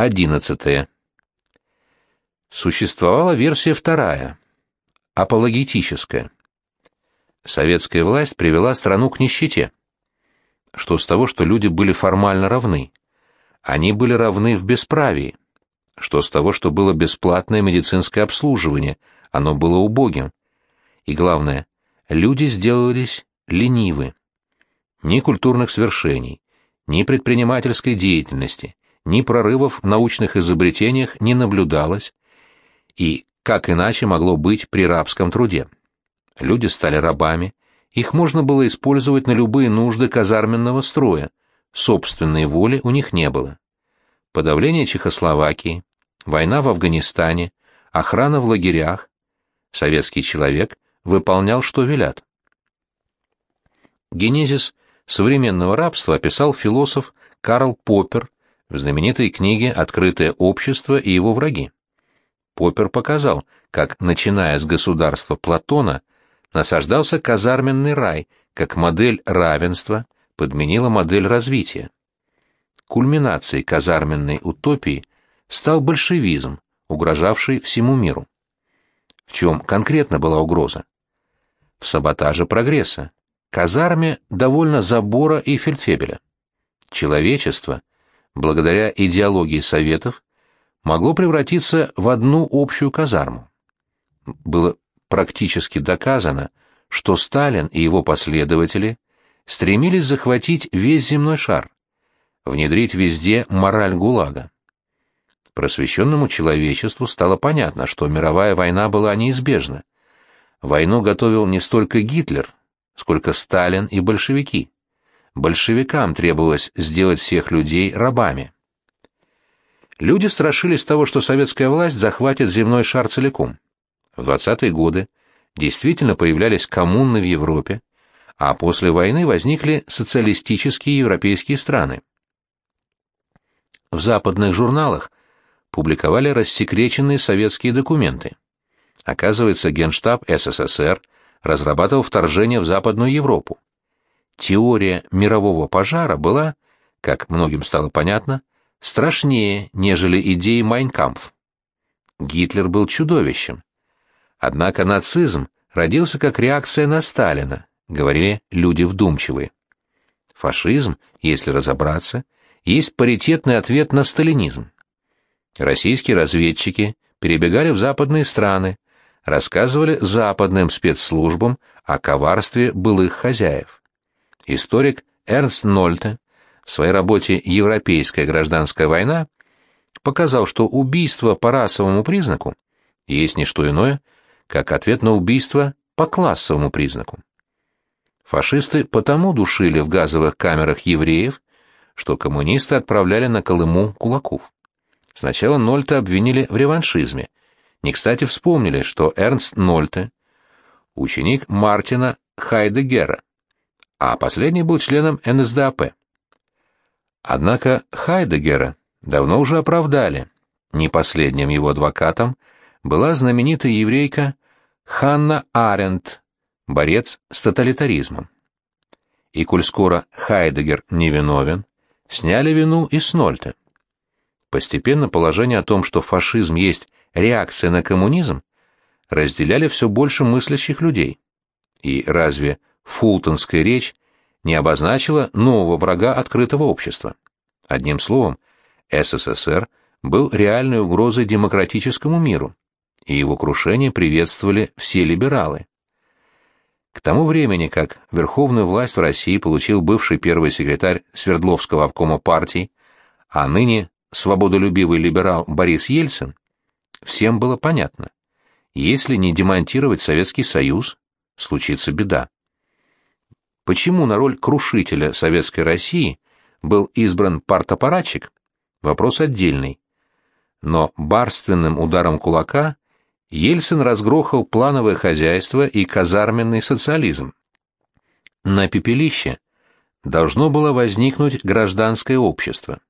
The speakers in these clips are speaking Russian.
11. Существовала версия вторая, апологетическая. Советская власть привела страну к нищете. Что с того, что люди были формально равны? Они были равны в бесправии. Что с того, что было бесплатное медицинское обслуживание? Оно было убогим. И главное, люди сделались ленивы. Ни культурных свершений, ни предпринимательской деятельности, ни прорывов в научных изобретениях не наблюдалось, и как иначе могло быть при рабском труде? Люди стали рабами, их можно было использовать на любые нужды казарменного строя, собственной воли у них не было. Подавление Чехословакии, война в Афганистане, охрана в лагерях. Советский человек выполнял, что велят. Генезис современного рабства описал философ Карл Поппер в знаменитой книге «Открытое общество и его враги». Поппер показал, как, начиная с государства Платона, насаждался казарменный рай, как модель равенства подменила модель развития. Кульминацией казарменной утопии стал большевизм, угрожавший всему миру. В чем конкретно была угроза? В саботаже прогресса. Казарме довольно забора и фельдфебеля. Человечество, благодаря идеологии Советов, могло превратиться в одну общую казарму. Было практически доказано, что Сталин и его последователи стремились захватить весь земной шар, внедрить везде мораль ГУЛАГа. Просвещенному человечеству стало понятно, что мировая война была неизбежна. Войну готовил не столько Гитлер, сколько Сталин и большевики большевикам требовалось сделать всех людей рабами. Люди страшились того, что советская власть захватит земной шар целиком. В 20-е годы действительно появлялись коммуны в Европе, а после войны возникли социалистические европейские страны. В западных журналах публиковали рассекреченные советские документы. Оказывается, Генштаб СССР разрабатывал вторжение в Западную Европу теория мирового пожара была, как многим стало понятно, страшнее, нежели идеи Майнкампф. Гитлер был чудовищем. Однако нацизм родился как реакция на Сталина, говорили люди вдумчивые. Фашизм, если разобраться, есть паритетный ответ на сталинизм. Российские разведчики перебегали в западные страны, рассказывали западным спецслужбам о коварстве былых хозяев. Историк Эрнст Нольте в своей работе «Европейская гражданская война» показал, что убийство по расовому признаку есть не что иное, как ответ на убийство по классовому признаку. Фашисты потому душили в газовых камерах евреев, что коммунисты отправляли на Колыму кулаков. Сначала Нольте обвинили в реваншизме. Не кстати вспомнили, что Эрнст Нольте – ученик Мартина Хайдегера, а последний был членом НСДАП. Однако Хайдегера давно уже оправдали. Не последним его адвокатом была знаменитая еврейка Ханна Аренд, борец с тоталитаризмом. И коль скоро Хайдегер невиновен, сняли вину и с Нольта. Постепенно положение о том, что фашизм есть реакция на коммунизм, разделяли все больше мыслящих людей. И разве фултонская речь не обозначила нового врага открытого общества. Одним словом, СССР был реальной угрозой демократическому миру, и его крушение приветствовали все либералы. К тому времени, как верховную власть в России получил бывший первый секретарь Свердловского обкома партии, а ныне свободолюбивый либерал Борис Ельцин, всем было понятно, если не демонтировать Советский Союз, случится беда. Почему на роль крушителя Советской России был избран партапаратчик? Вопрос отдельный. Но барственным ударом кулака Ельцин разгрохал плановое хозяйство и казарменный социализм. На пепелище должно было возникнуть гражданское общество.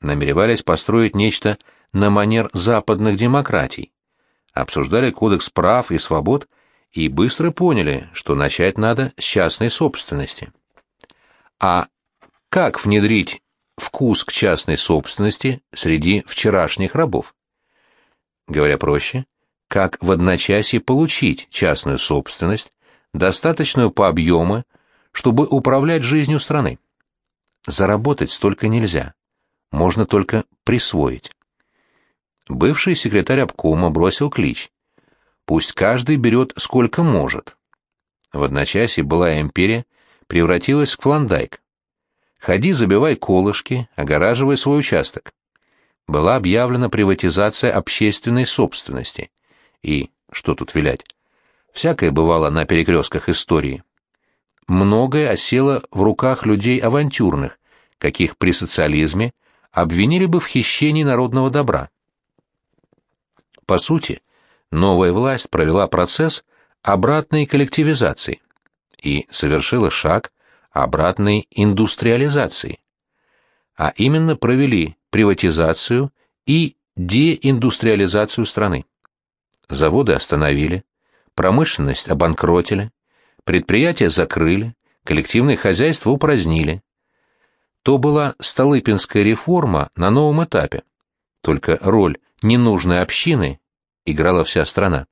Намеревались построить нечто на манер западных демократий. Обсуждали кодекс прав и свобод – и быстро поняли, что начать надо с частной собственности. А как внедрить вкус к частной собственности среди вчерашних рабов. Говоря проще, как в одночасье получить частную собственность, достаточную по объему, чтобы управлять жизнью страны. Заработать столько нельзя, можно только присвоить. Бывший секретарь обкома бросил клич. Пусть каждый берет сколько может. В одночасье былая империя превратилась в клондайк. Ходи, забивай колышки, огораживай свой участок. Была объявлена приватизация общественной собственности. И, что тут вилять, всякое бывало на перекрестках истории. Многое осело в руках людей авантюрных, каких при социализме обвинили бы в хищении народного добра. По сути, новая власть провела процесс обратной коллективизации и совершила шаг обратной индустриализации, а именно провели приватизацию и деиндустриализацию страны. Заводы остановили, промышленность обанкротили, предприятия закрыли, коллективные хозяйства упразднили. То была Столыпинская реформа на новом этапе, только роль ненужной общины играла вся страна.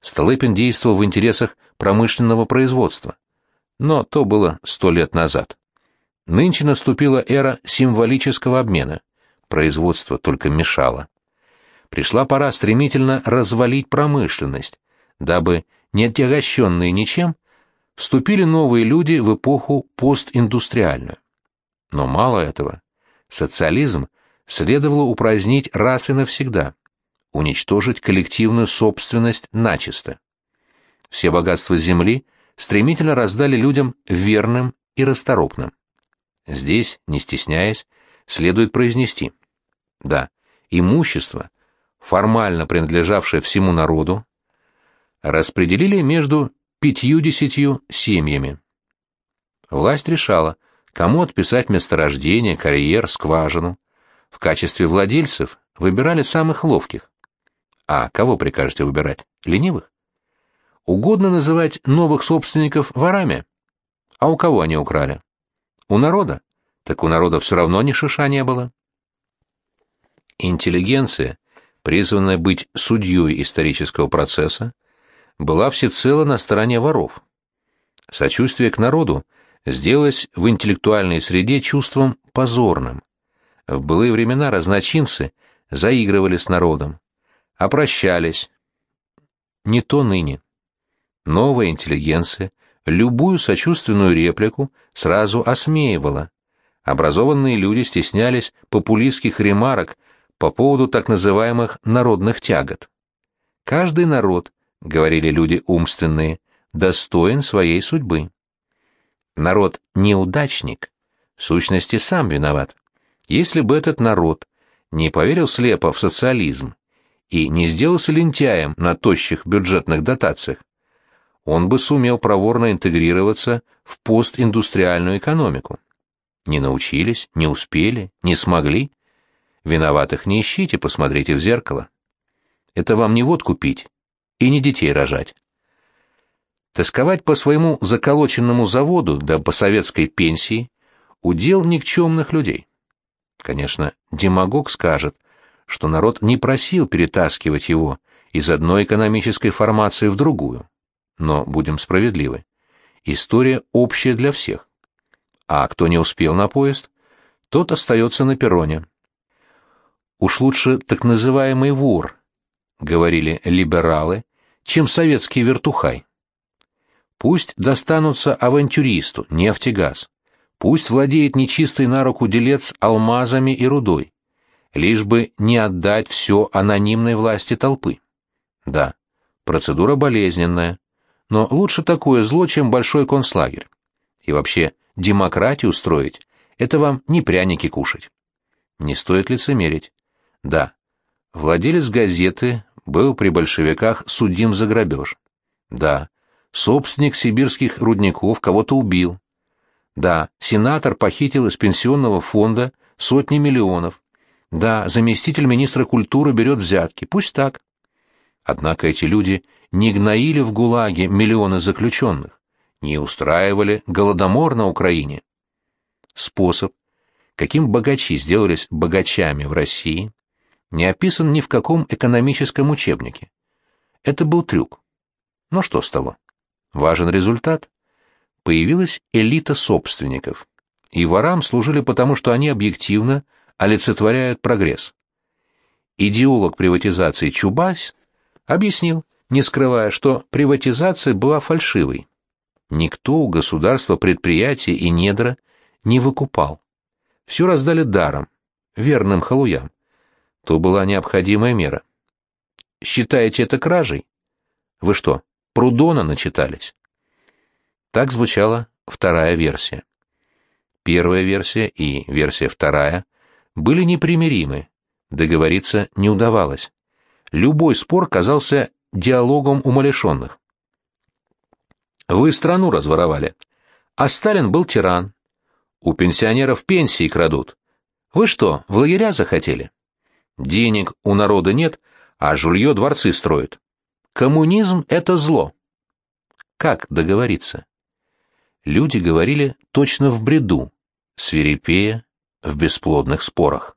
Столыпин действовал в интересах промышленного производства, но то было сто лет назад. Нынче наступила эра символического обмена, производство только мешало. Пришла пора стремительно развалить промышленность, дабы, не отягощенные ничем, вступили новые люди в эпоху постиндустриальную. Но мало этого. Социализм следовало упразднить раз и навсегда, уничтожить коллективную собственность начисто. Все богатства земли стремительно раздали людям верным и расторопным. Здесь, не стесняясь, следует произнести. Да, имущество, формально принадлежавшее всему народу, распределили между пятью-десятью семьями. Власть решала, кому отписать месторождение, карьер, скважину. В качестве владельцев выбирали самых ловких. А кого прикажете выбирать? Ленивых? Угодно называть новых собственников ворами? А у кого они украли? У народа? Так у народа все равно ни шиша не было. Интеллигенция, призванная быть судьей исторического процесса, была всецело на стороне воров. Сочувствие к народу сделалось в интеллектуальной среде чувством позорным. В былые времена разночинцы заигрывали с народом, опрощались. Не то ныне. Новая интеллигенция любую сочувственную реплику сразу осмеивала. Образованные люди стеснялись популистских ремарок по поводу так называемых народных тягот. Каждый народ, говорили люди умственные, достоин своей судьбы. Народ неудачник, в сущности сам виноват. Если бы этот народ не поверил слепо в социализм и не сделался лентяем на тощих бюджетных дотациях, он бы сумел проворно интегрироваться в постиндустриальную экономику. Не научились, не успели, не смогли. Виноватых не ищите, посмотрите в зеркало. Это вам не водку пить и не детей рожать. Тосковать по своему заколоченному заводу да по советской пенсии – удел никчемных людей. Конечно, демагог скажет, что народ не просил перетаскивать его из одной экономической формации в другую. Но будем справедливы. История общая для всех. А кто не успел на поезд, тот остается на перроне. Уж лучше так называемый вор, говорили либералы, чем советский вертухай. Пусть достанутся авантюристу, нефтегаз. Пусть владеет нечистый на руку делец алмазами и рудой, лишь бы не отдать все анонимной власти толпы. Да, процедура болезненная, но лучше такое зло, чем большой концлагерь. И вообще, демократию строить — это вам не пряники кушать. Не стоит лицемерить. Да, владелец газеты был при большевиках судим за грабеж. Да, собственник сибирских рудников кого-то убил. Да, сенатор похитил из пенсионного фонда сотни миллионов. Да, заместитель министра культуры берет взятки. Пусть так. Однако эти люди не гноили в ГУЛАГе миллионы заключенных, не устраивали голодомор на Украине. Способ, каким богачи сделались богачами в России, не описан ни в каком экономическом учебнике. Это был трюк. Но что с того? Важен результат. Появилась элита собственников. И ворам служили потому, что они объективно олицетворяют прогресс. Идеолог приватизации Чубайс объяснил, не скрывая, что приватизация была фальшивой. Никто у государства предприятия и недра не выкупал. Все раздали даром, верным халуям. То была необходимая мера. Считаете это кражей? Вы что, Прудона начитались? Так звучала вторая версия. Первая версия и версия вторая были непримиримы, договориться не удавалось. Любой спор казался диалогом умалишенных. Вы страну разворовали, а Сталин был тиран. У пенсионеров пенсии крадут. Вы что, в лагеря захотели? Денег у народа нет, а жулье дворцы строит. Коммунизм — это зло. Как договориться? Люди говорили точно в бреду, свирепея в бесплодных спорах.